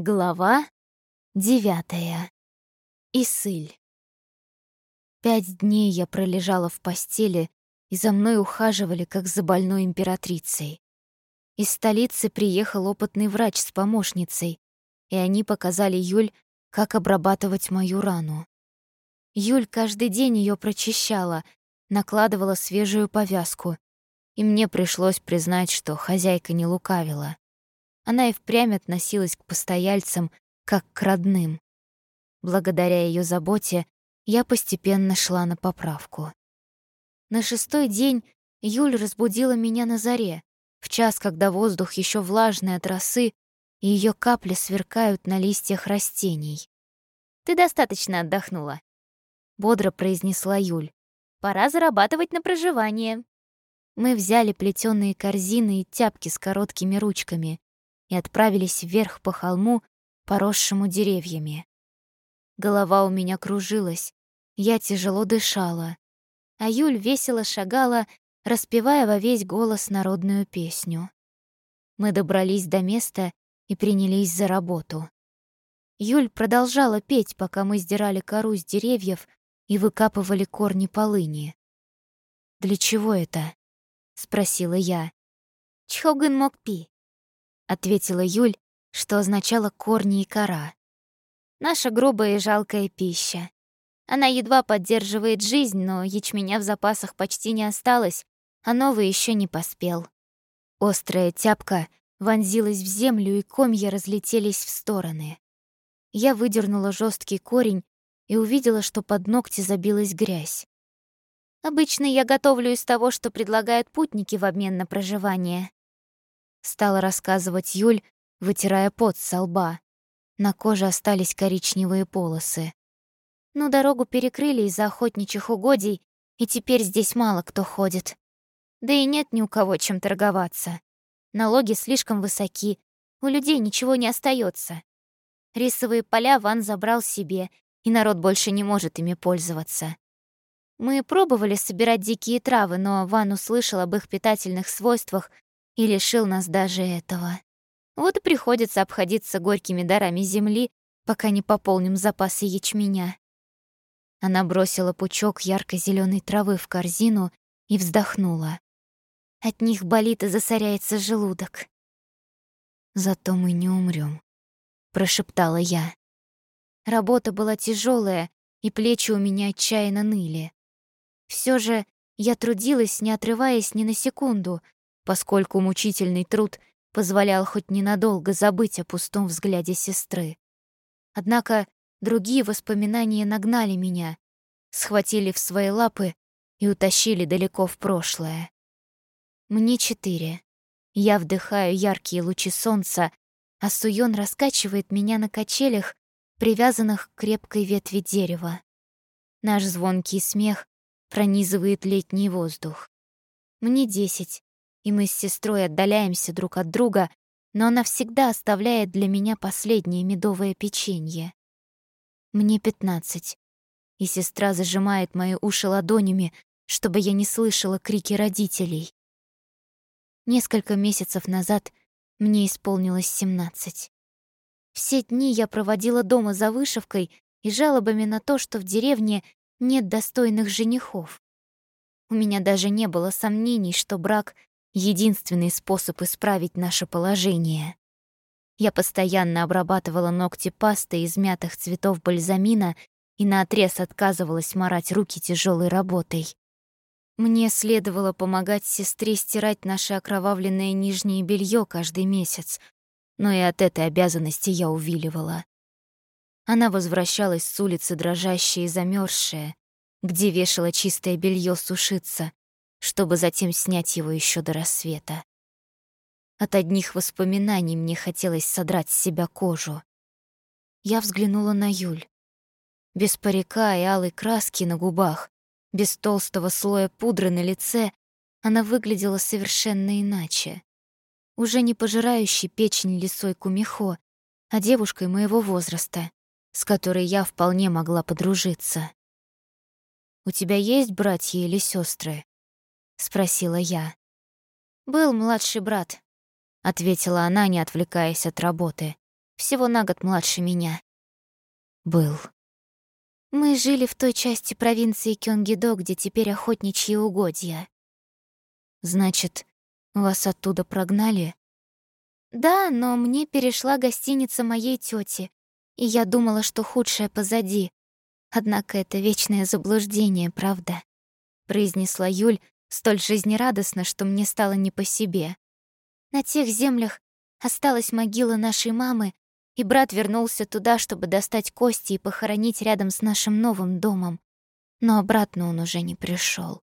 Глава девятая. Исыль. Пять дней я пролежала в постели, и за мной ухаживали, как за больной императрицей. Из столицы приехал опытный врач с помощницей, и они показали Юль, как обрабатывать мою рану. Юль каждый день ее прочищала, накладывала свежую повязку, и мне пришлось признать, что хозяйка не лукавила. Она и впрямь относилась к постояльцам как к родным. Благодаря ее заботе я постепенно шла на поправку. На шестой день Юль разбудила меня на заре, в час, когда воздух еще влажный от росы, и ее капли сверкают на листьях растений. «Ты достаточно отдохнула», — бодро произнесла Юль. «Пора зарабатывать на проживание». Мы взяли плетёные корзины и тяпки с короткими ручками и отправились вверх по холму, поросшему деревьями. Голова у меня кружилась, я тяжело дышала, а Юль весело шагала, распевая во весь голос народную песню. Мы добрались до места и принялись за работу. Юль продолжала петь, пока мы сдирали кору с деревьев и выкапывали корни полыни. «Для чего это?» — спросила я. «Чхогын мокпи», ответила Юль, что означало корни и кора. Наша грубая и жалкая пища. Она едва поддерживает жизнь, но ячменя в запасах почти не осталось, а новый еще не поспел. Острая тяпка вонзилась в землю, и комья разлетелись в стороны. Я выдернула жесткий корень и увидела, что под ногти забилась грязь. Обычно я готовлю из того, что предлагают путники в обмен на проживание. Стала рассказывать Юль, вытирая пот со лба. На коже остались коричневые полосы. Ну, дорогу перекрыли из-за охотничьих угодий, и теперь здесь мало кто ходит. Да и нет ни у кого чем торговаться. Налоги слишком высоки, у людей ничего не остается. Рисовые поля Ван забрал себе, и народ больше не может ими пользоваться. Мы пробовали собирать дикие травы, но Ван услышал об их питательных свойствах и лишил нас даже этого. Вот и приходится обходиться горькими дарами земли, пока не пополним запасы ячменя. Она бросила пучок ярко зеленой травы в корзину и вздохнула. От них болит и засоряется желудок. «Зато мы не умрем, прошептала я. Работа была тяжелая, и плечи у меня отчаянно ныли. Все же я трудилась, не отрываясь ни на секунду, поскольку мучительный труд позволял хоть ненадолго забыть о пустом взгляде сестры. Однако другие воспоминания нагнали меня, схватили в свои лапы и утащили далеко в прошлое. Мне четыре. Я вдыхаю яркие лучи солнца, а Суён раскачивает меня на качелях, привязанных к крепкой ветви дерева. Наш звонкий смех пронизывает летний воздух. Мне десять, и мы с сестрой отдаляемся друг от друга, но она всегда оставляет для меня последнее медовое печенье. Мне пятнадцать, и сестра зажимает мои уши ладонями, чтобы я не слышала крики родителей. Несколько месяцев назад мне исполнилось семнадцать. Все дни я проводила дома за вышивкой и жалобами на то, что в деревне нет достойных женихов. У меня даже не было сомнений, что брак единственный способ исправить наше положение. Я постоянно обрабатывала ногти пастой из мятых цветов бальзамина и наотрез отказывалась морать руки тяжелой работой. Мне следовало помогать сестре стирать наше окровавленное нижнее белье каждый месяц, но и от этой обязанности я увиливала. Она возвращалась с улицы дрожащая и замерзшая, где вешала чистое белье сушиться, чтобы затем снять его еще до рассвета. От одних воспоминаний мне хотелось содрать с себя кожу. Я взглянула на Юль. Без парика и алой краски на губах, без толстого слоя пудры на лице, она выглядела совершенно иначе. Уже не пожирающей печень лисой кумихо, а девушкой моего возраста, с которой я вполне могла подружиться. «У тебя есть братья или сестры? — спросила я. «Был младший брат», — ответила она, не отвлекаясь от работы. всего на год младше меня. Был. Мы жили в той части провинции Кёнгидо, где теперь охотничьи угодья. Значит, вас оттуда прогнали? Да, но мне перешла гостиница моей тети, и я думала, что худшее позади. Однако это вечное заблуждение, правда? произнесла Юль столь жизнерадостно, что мне стало не по себе. На тех землях осталась могила нашей мамы, и брат вернулся туда, чтобы достать кости и похоронить рядом с нашим новым домом. Но обратно он уже не пришел.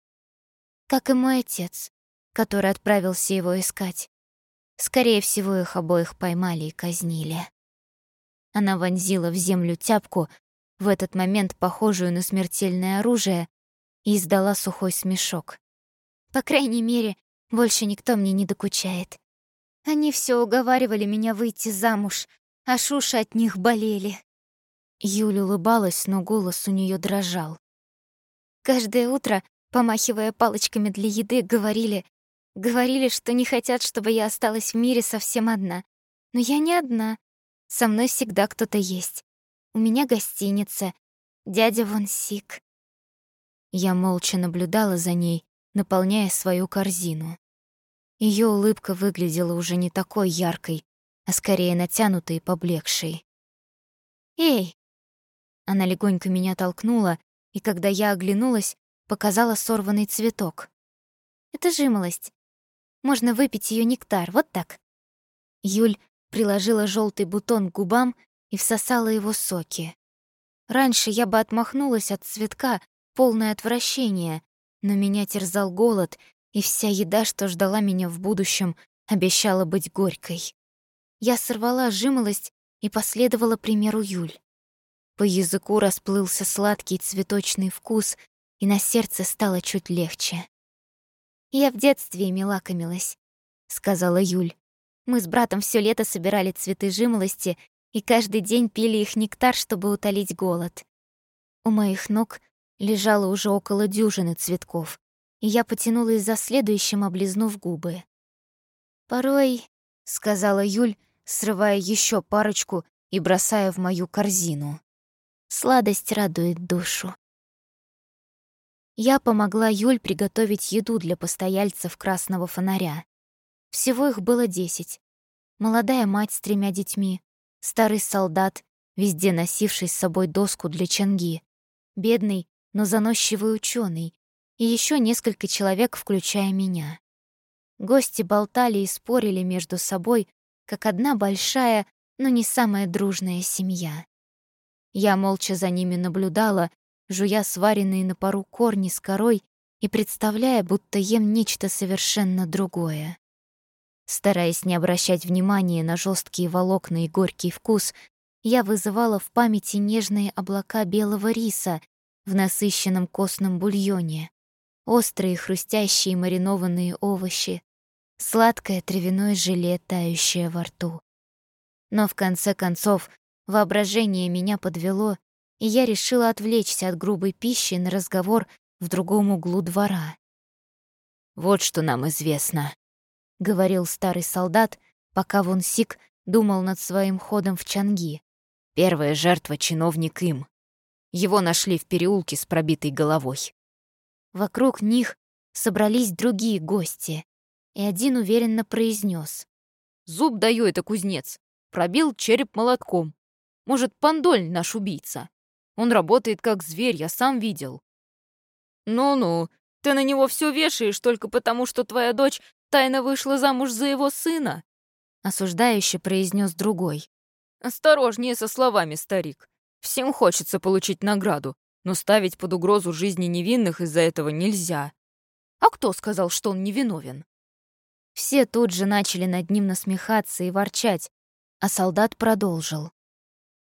Как и мой отец, который отправился его искать. Скорее всего, их обоих поймали и казнили. Она вонзила в землю тяпку, в этот момент похожую на смертельное оружие, и издала сухой смешок. По крайней мере, больше никто мне не докучает. Они все уговаривали меня выйти замуж, а шуши от них болели. Юля улыбалась, но голос у нее дрожал. Каждое утро, помахивая палочками для еды, говорили, говорили, что не хотят, чтобы я осталась в мире совсем одна. Но я не одна. Со мной всегда кто-то есть. У меня гостиница. Дядя Вон Сик. Я молча наблюдала за ней, наполняя свою корзину. Ее улыбка выглядела уже не такой яркой, а скорее натянутой и поблекшей. «Эй!» Она легонько меня толкнула, и когда я оглянулась, показала сорванный цветок. «Это жимолость. Можно выпить ее нектар, вот так». Юль приложила желтый бутон к губам и всосала его соки. Раньше я бы отмахнулась от цветка, полное отвращение, но меня терзал голод, и вся еда, что ждала меня в будущем, обещала быть горькой. Я сорвала жимолость и последовала примеру Юль. По языку расплылся сладкий цветочный вкус, и на сердце стало чуть легче. «Я в детстве ими лакомилась», — сказала Юль. Мы с братом все лето собирали цветы жимолости и каждый день пили их нектар, чтобы утолить голод. У моих ног лежало уже около дюжины цветков, и я потянулась за следующим, облизнув губы. «Порой», — сказала Юль, срывая еще парочку и бросая в мою корзину. «Сладость радует душу». Я помогла Юль приготовить еду для постояльцев красного фонаря. Всего их было десять. Молодая мать с тремя детьми, старый солдат, везде носивший с собой доску для чанги, бедный, но заносчивый ученый, и еще несколько человек, включая меня. Гости болтали и спорили между собой, как одна большая, но не самая дружная семья. Я молча за ними наблюдала, жуя сваренные на пару корни с корой и представляя, будто ем нечто совершенно другое. Стараясь не обращать внимания на жесткие волокна и горький вкус, я вызывала в памяти нежные облака белого риса в насыщенном костном бульоне, острые хрустящие маринованные овощи, сладкое травяное желе, тающее во рту. Но в конце концов воображение меня подвело, и я решила отвлечься от грубой пищи на разговор в другом углу двора. «Вот что нам известно», — говорил старый солдат, пока Вон Сик думал над своим ходом в Чанги. Первая жертва — чиновник им. Его нашли в переулке с пробитой головой. Вокруг них собрались другие гости, и один уверенно произнес: «Зуб даю это кузнец. Пробил череп молотком. Может, Пандоль наш убийца? Он работает как зверь, я сам видел». «Ну-ну, ты на него все вешаешь только потому, что твоя дочь тайно вышла замуж за его сына», — осуждающе произнес другой. «Осторожнее со словами, старик. Всем хочется получить награду, но ставить под угрозу жизни невинных из-за этого нельзя. А кто сказал, что он невиновен?» Все тут же начали над ним насмехаться и ворчать, а солдат продолжил.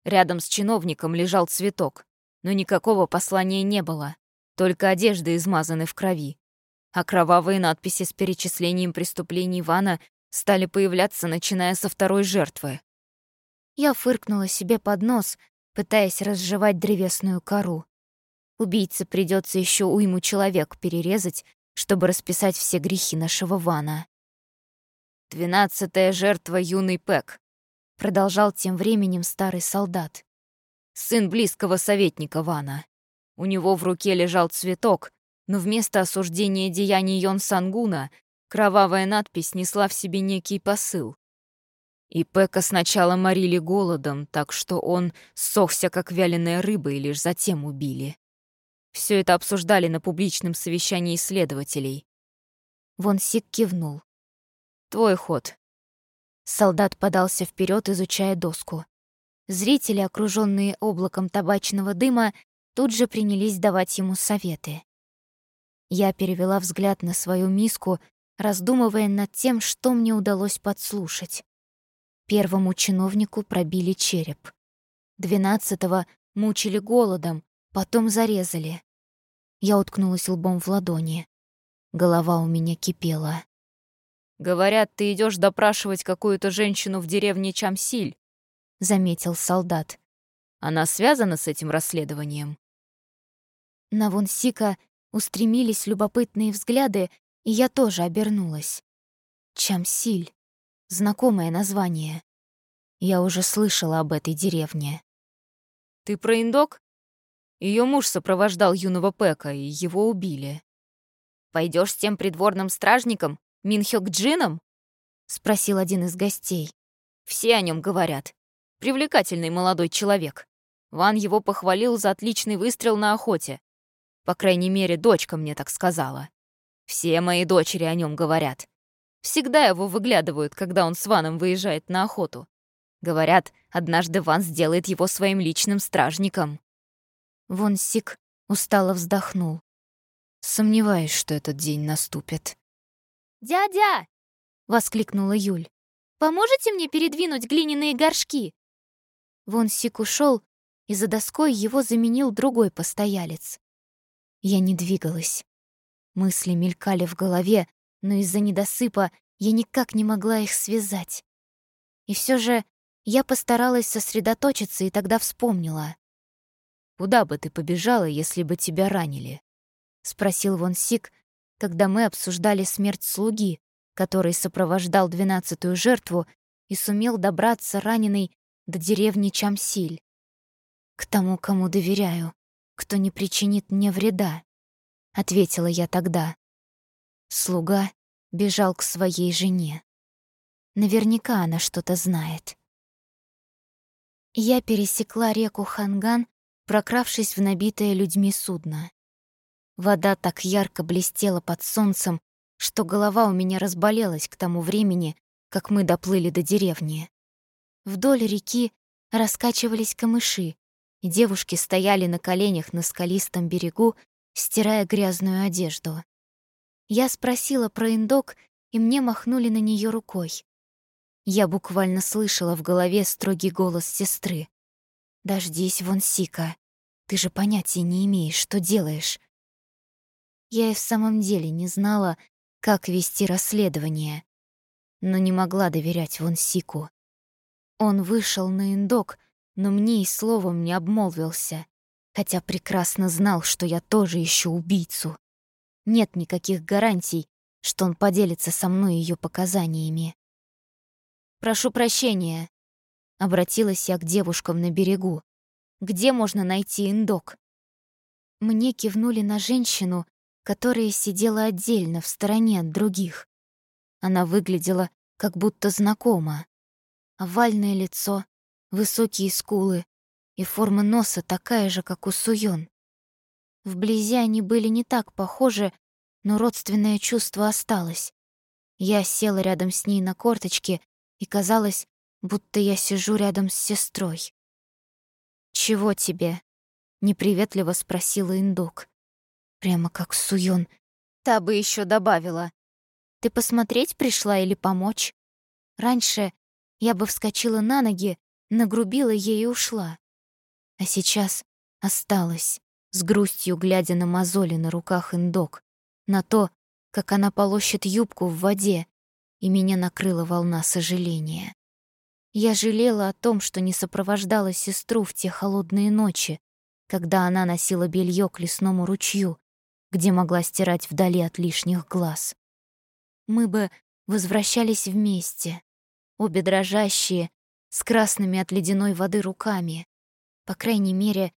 Рядом с чиновником лежал цветок, но никакого послания не было, только одежды измазаны в крови. А кровавые надписи с перечислением преступлений Ивана стали появляться, начиная со второй жертвы. Я фыркнула себе под нос, пытаясь разжевать древесную кору. Убийце придется еще уйму человек перерезать, чтобы расписать все грехи нашего Вана. «Двенадцатая жертва юный Пэк», — продолжал тем временем старый солдат. «Сын близкого советника Вана. У него в руке лежал цветок, но вместо осуждения деяний Йон Сангуна кровавая надпись несла в себе некий посыл. И Пека сначала морили голодом, так что он сохся, как вяленая рыба, и лишь затем убили. Все это обсуждали на публичном совещании исследователей. Вон Сик кивнул. «Твой ход». Солдат подался вперед, изучая доску. Зрители, окруженные облаком табачного дыма, тут же принялись давать ему советы. Я перевела взгляд на свою миску, раздумывая над тем, что мне удалось подслушать. Первому чиновнику пробили череп. Двенадцатого мучили голодом, потом зарезали. Я уткнулась лбом в ладони. Голова у меня кипела. «Говорят, ты идешь допрашивать какую-то женщину в деревне Чамсиль», — заметил солдат. «Она связана с этим расследованием?» На Вонсика устремились любопытные взгляды, и я тоже обернулась. Чамсиль. Знакомое название. Я уже слышала об этой деревне. «Ты про индок?» Ее муж сопровождал юного Пека, и его убили. Пойдешь с тем придворным стражником, Минхёк Джином?» — спросил один из гостей. «Все о нем говорят. Привлекательный молодой человек. Ван его похвалил за отличный выстрел на охоте. По крайней мере, дочка мне так сказала. Все мои дочери о нем говорят. Всегда его выглядывают, когда он с Ваном выезжает на охоту. Говорят, однажды Ван сделает его своим личным стражником. Вон Сик устало вздохнул. Сомневаюсь, что этот день наступит. «Дядя!» — воскликнула Юль. «Поможете мне передвинуть глиняные горшки?» Вон Сик ушел, и за доской его заменил другой постоялец. Я не двигалась. Мысли мелькали в голове, но из-за недосыпа я никак не могла их связать. И все же я постаралась сосредоточиться и тогда вспомнила. «Куда бы ты побежала, если бы тебя ранили?» — спросил Вон Сик, когда мы обсуждали смерть слуги, который сопровождал двенадцатую жертву и сумел добраться раненый до деревни Чамсиль. «К тому, кому доверяю, кто не причинит мне вреда», — ответила я тогда. Слуга бежал к своей жене. Наверняка она что-то знает. Я пересекла реку Ханган, прокравшись в набитое людьми судно. Вода так ярко блестела под солнцем, что голова у меня разболелась к тому времени, как мы доплыли до деревни. Вдоль реки раскачивались камыши, девушки стояли на коленях на скалистом берегу, стирая грязную одежду. Я спросила про индок, и мне махнули на нее рукой. Я буквально слышала в голове строгий голос сестры. «Дождись, вон Сика. Ты же понятия не имеешь, что делаешь. Я и в самом деле не знала, как вести расследование, но не могла доверять Вонсику. Он вышел на индок, но мне и словом не обмолвился, хотя прекрасно знал, что я тоже ищу убийцу. Нет никаких гарантий, что он поделится со мной ее показаниями. «Прошу прощения», — обратилась я к девушкам на берегу. «Где можно найти индок?» Мне кивнули на женщину, которая сидела отдельно, в стороне от других. Она выглядела как будто знакома. Овальное лицо, высокие скулы и форма носа такая же, как у Суён. Вблизи они были не так похожи, но родственное чувство осталось. Я села рядом с ней на корточке, и казалось, будто я сижу рядом с сестрой. «Чего тебе?» — неприветливо спросила индук. Прямо как Суён. Та бы еще добавила. Ты посмотреть пришла или помочь? Раньше я бы вскочила на ноги, нагрубила ей и ушла. А сейчас осталась, с грустью глядя на мозоли на руках индок, на то, как она полощет юбку в воде, и меня накрыла волна сожаления. Я жалела о том, что не сопровождала сестру в те холодные ночи, когда она носила белье к лесному ручью, где могла стирать вдали от лишних глаз. Мы бы возвращались вместе, обе дрожащие, с красными от ледяной воды руками. По крайней мере,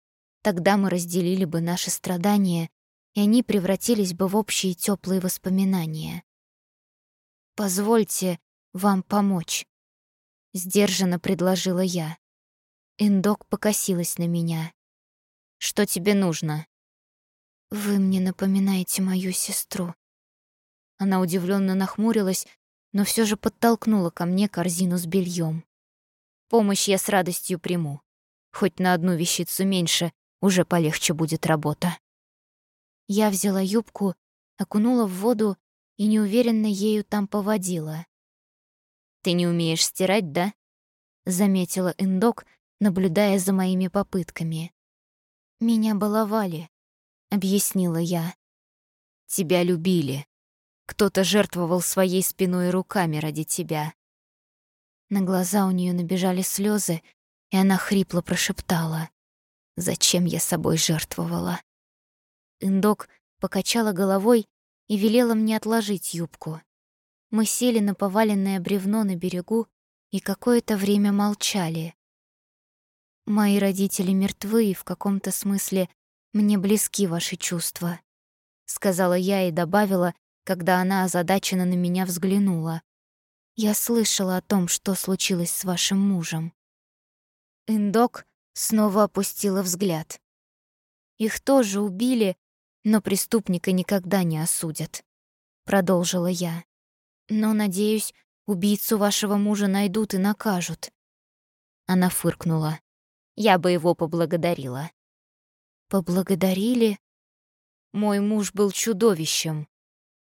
тогда мы разделили бы наши страдания, и они превратились бы в общие теплые воспоминания. «Позвольте вам помочь», — сдержанно предложила я. Индок покосилась на меня. «Что тебе нужно?» «Вы мне напоминаете мою сестру». Она удивленно нахмурилась, но все же подтолкнула ко мне корзину с бельем. Помощь я с радостью приму. Хоть на одну вещицу меньше, уже полегче будет работа. Я взяла юбку, окунула в воду и неуверенно ею там поводила. «Ты не умеешь стирать, да?» — заметила Индок, наблюдая за моими попытками. «Меня баловали», — объяснила я. «Тебя любили. Кто-то жертвовал своей спиной и руками ради тебя». На глаза у нее набежали слезы, и она хрипло прошептала. «Зачем я собой жертвовала?» Индок покачала головой и велела мне отложить юбку. Мы сели на поваленное бревно на берегу и какое-то время молчали. Мои родители мертвы, и в каком-то смысле мне близки ваши чувства, сказала я и добавила, когда она озадаченно на меня взглянула. Я слышала о том, что случилось с вашим мужем. Индок снова опустила взгляд. Их тоже убили, но преступника никогда не осудят, продолжила я. Но, надеюсь, убийцу вашего мужа найдут и накажут. Она фыркнула. Я бы его поблагодарила. Поблагодарили? Мой муж был чудовищем.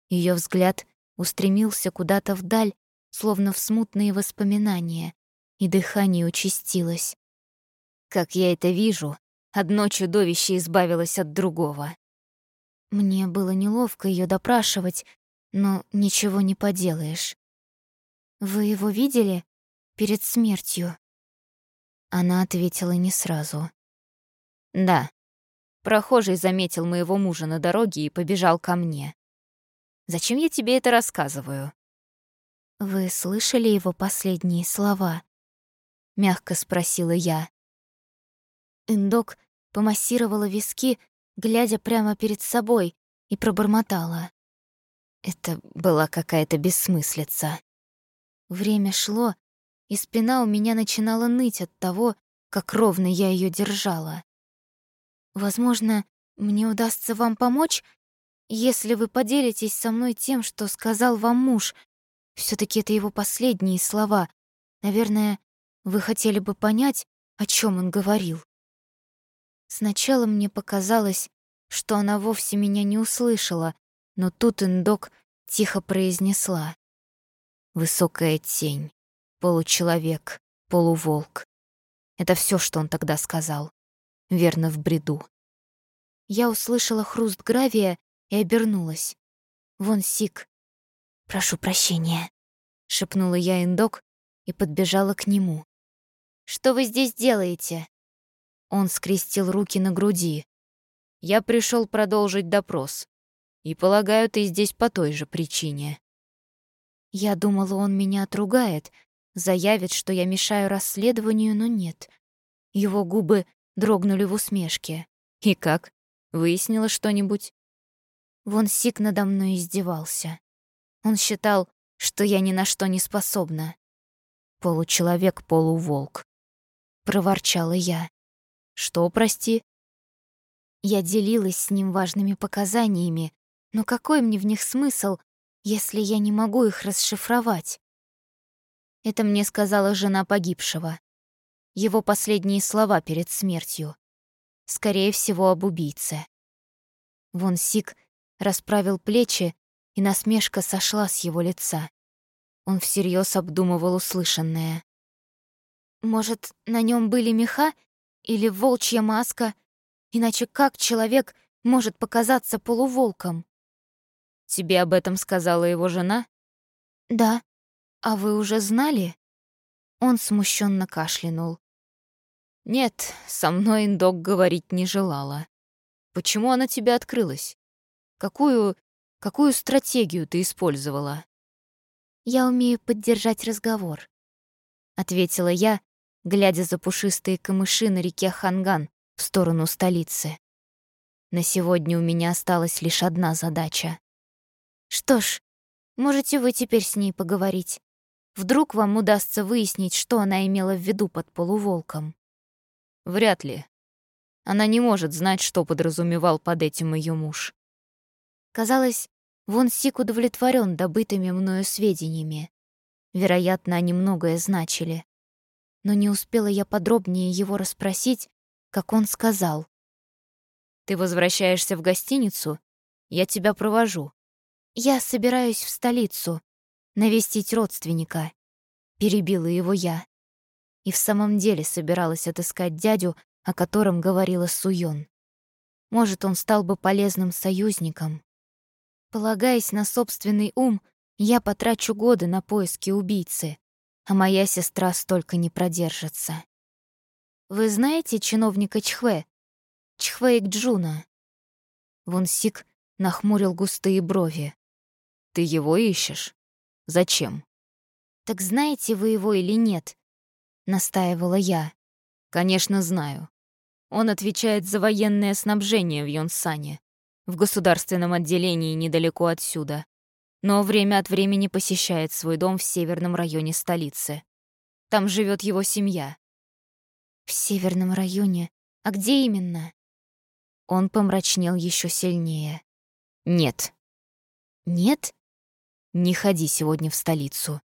Ее взгляд устремился куда-то вдаль, словно в смутные воспоминания, и дыхание участилось. Как я это вижу, одно чудовище избавилось от другого. Мне было неловко ее допрашивать, но ничего не поделаешь. Вы его видели перед смертью? Она ответила не сразу. Да. Прохожий заметил моего мужа на дороге и побежал ко мне. Зачем я тебе это рассказываю? Вы слышали его последние слова? Мягко спросила я. Индок помассировала виски, глядя прямо перед собой, и пробормотала. Это была какая-то бессмыслица. Время шло, и спина у меня начинала ныть от того, как ровно я ее держала. Возможно, мне удастся вам помочь, если вы поделитесь со мной тем, что сказал вам муж. все таки это его последние слова. Наверное, вы хотели бы понять, о чем он говорил. Сначала мне показалось, что она вовсе меня не услышала, но тут Индок тихо произнесла. Высокая тень, получеловек, полуволк. Это все, что он тогда сказал. Верно, в бреду. Я услышала хруст гравия и обернулась. Вон Сик. «Прошу прощения», — шепнула я Индок и подбежала к нему. «Что вы здесь делаете?» Он скрестил руки на груди. «Я пришел продолжить допрос. И, полагаю, ты здесь по той же причине». Я думала, он меня отругает, заявит, что я мешаю расследованию, но нет. Его губы дрогнули в усмешке. «И как? Выяснила что-нибудь?» Вон Сик надо мной издевался. Он считал, что я ни на что не способна. Получеловек, полуволк. Проворчала я. Что, прости? Я делилась с ним важными показаниями, но какой мне в них смысл, если я не могу их расшифровать? Это мне сказала жена погибшего. Его последние слова перед смертью. Скорее всего, об убийце. Вон Сик расправил плечи, и насмешка сошла с его лица. Он всерьез обдумывал услышанное. Может, на нем были меха или волчья маска? Иначе как человек может показаться полуволком? Тебе об этом сказала его жена? Да. А вы уже знали? Он смущенно кашлянул. Нет, со мной Индок говорить не желала. Почему она тебе открылась? Какую... какую стратегию ты использовала? Я умею поддержать разговор. — ответила я, глядя за пушистые камыши на реке Ханган в сторону столицы. На сегодня у меня осталась лишь одна задача. Что ж, можете вы теперь с ней поговорить. Вдруг вам удастся выяснить, что она имела в виду под полуволком. Вряд ли. Она не может знать, что подразумевал под этим ее муж. Казалось, Вон Сик удовлетворен добытыми мною сведениями. Вероятно, они многое значили. Но не успела я подробнее его расспросить, как он сказал. «Ты возвращаешься в гостиницу? Я тебя провожу». «Я собираюсь в столицу, навестить родственника», — перебила его я. И в самом деле собиралась отыскать дядю, о котором говорила Суён. Может, он стал бы полезным союзником. Полагаясь на собственный ум, я потрачу годы на поиски убийцы, а моя сестра столько не продержится. Вы знаете чиновника Чхве? Чхве Джуна. Вунсик нахмурил густые брови. Ты его ищешь? Зачем? Так знаете вы его или нет? Настаивала я. Конечно, знаю. Он отвечает за военное снабжение в Йонсане, в государственном отделении недалеко отсюда но время от времени посещает свой дом в северном районе столицы. Там живет его семья. В северном районе? А где именно? Он помрачнел еще сильнее. Нет. Нет? Не ходи сегодня в столицу.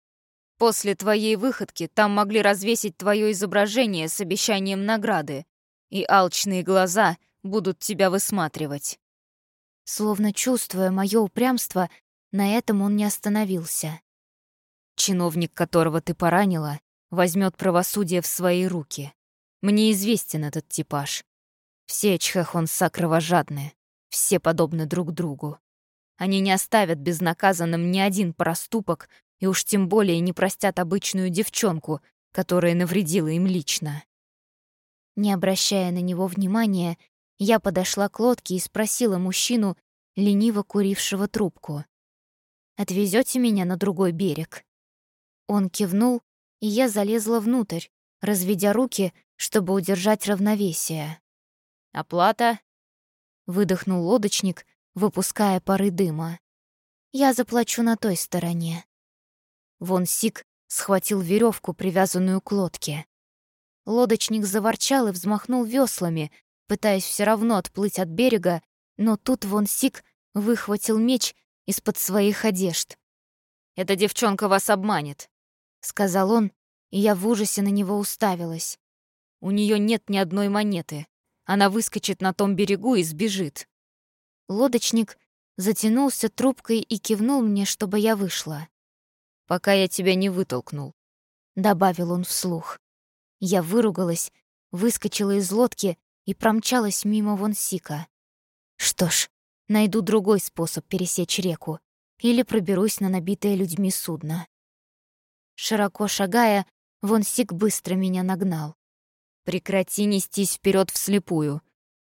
После твоей выходки там могли развесить твое изображение с обещанием награды, и алчные глаза будут тебя высматривать. Словно чувствуя мое упрямство, на этом он не остановился. Чиновник, которого ты поранила, возьмет правосудие в свои руки. Мне известен этот типаж. Все чхэхонса кровожадны, все подобны друг другу. Они не оставят безнаказанным ни один проступок и уж тем более не простят обычную девчонку, которая навредила им лично. Не обращая на него внимания, я подошла к лодке и спросила мужчину, лениво курившего трубку. Отвезете меня на другой берег?» Он кивнул, и я залезла внутрь, разведя руки, чтобы удержать равновесие. «Оплата?» — выдохнул лодочник, выпуская пары дыма. «Я заплачу на той стороне». Вон Сик схватил веревку, привязанную к лодке. Лодочник заворчал и взмахнул веслами, пытаясь все равно отплыть от берега, но тут Вон Сик выхватил меч из-под своих одежд. «Эта девчонка вас обманет», — сказал он, и я в ужасе на него уставилась. «У нее нет ни одной монеты. Она выскочит на том берегу и сбежит». Лодочник затянулся трубкой и кивнул мне, чтобы я вышла. «Пока я тебя не вытолкнул», — добавил он вслух. Я выругалась, выскочила из лодки и промчалась мимо Вонсика. Что ж, Найду другой способ пересечь реку или проберусь на набитое людьми судно. Широко шагая, Вонсик быстро меня нагнал. «Прекрати нестись вперед вслепую.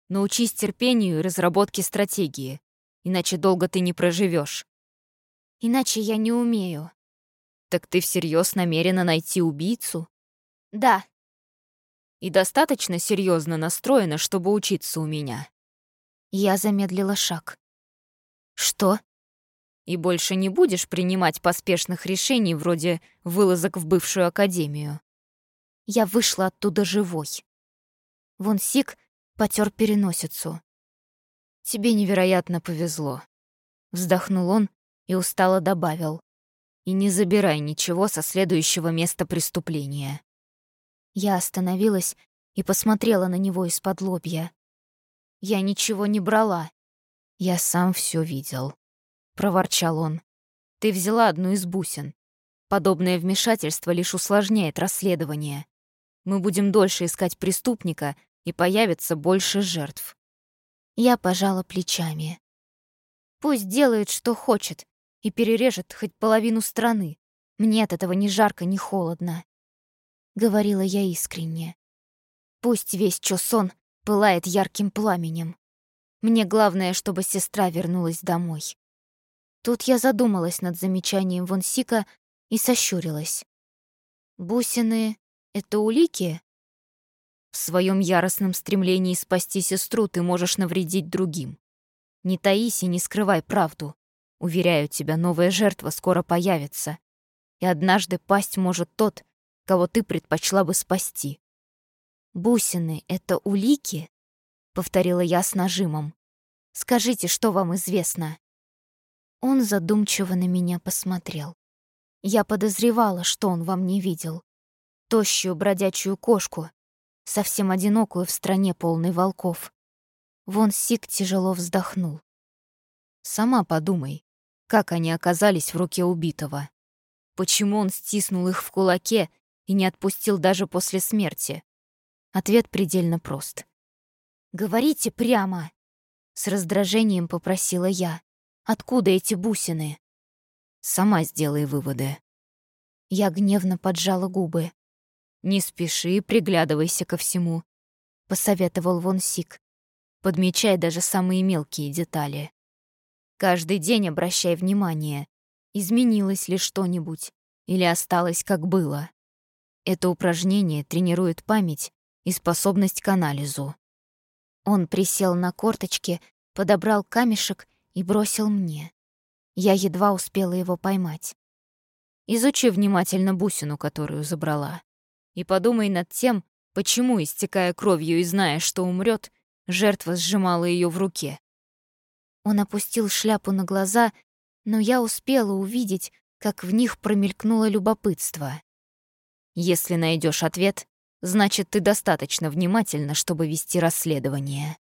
Научись терпению и разработке стратегии, иначе долго ты не проживешь. Иначе я не умею. Так ты всерьез намерена найти убийцу? Да. И достаточно серьезно настроена, чтобы учиться у меня. Я замедлила шаг. «Что?» «И больше не будешь принимать поспешных решений вроде вылазок в бывшую академию?» Я вышла оттуда живой. Вон Сик потер переносицу. «Тебе невероятно повезло», — вздохнул он и устало добавил. «И не забирай ничего со следующего места преступления». Я остановилась и посмотрела на него из-под лобья. Я ничего не брала. Я сам все видел, проворчал он. Ты взяла одну из бусин. Подобное вмешательство лишь усложняет расследование. Мы будем дольше искать преступника, и появится больше жертв. Я пожала плечами. Пусть делает, что хочет, и перережет хоть половину страны. Мне от этого ни жарко, ни холодно. Говорила я искренне. Пусть весь Чосон пылает ярким пламенем. Мне главное, чтобы сестра вернулась домой. Тут я задумалась над замечанием Вонсика и сощурилась. Бусины — это улики? В своем яростном стремлении спасти сестру ты можешь навредить другим. Не таись и не скрывай правду. Уверяю тебя, новая жертва скоро появится. И однажды пасть может тот, кого ты предпочла бы спасти. «Бусины — это улики?» — повторила я с нажимом. «Скажите, что вам известно?» Он задумчиво на меня посмотрел. Я подозревала, что он во мне видел. Тощую бродячую кошку, совсем одинокую в стране полной волков. Вон Сик тяжело вздохнул. «Сама подумай, как они оказались в руке убитого. Почему он стиснул их в кулаке и не отпустил даже после смерти?» Ответ предельно прост. «Говорите прямо!» С раздражением попросила я. «Откуда эти бусины?» «Сама сделай выводы». Я гневно поджала губы. «Не спеши, приглядывайся ко всему», — посоветовал Вон Сик. «Подмечай даже самые мелкие детали. Каждый день обращай внимание, изменилось ли что-нибудь или осталось как было. Это упражнение тренирует память и способность к анализу. Он присел на корточки, подобрал камешек и бросил мне. Я едва успела его поймать. Изучи внимательно бусину, которую забрала. И подумай над тем, почему, истекая кровью и зная, что умрет, жертва сжимала ее в руке. Он опустил шляпу на глаза, но я успела увидеть, как в них промелькнуло любопытство. Если найдешь ответ, Значит, ты достаточно внимательна, чтобы вести расследование.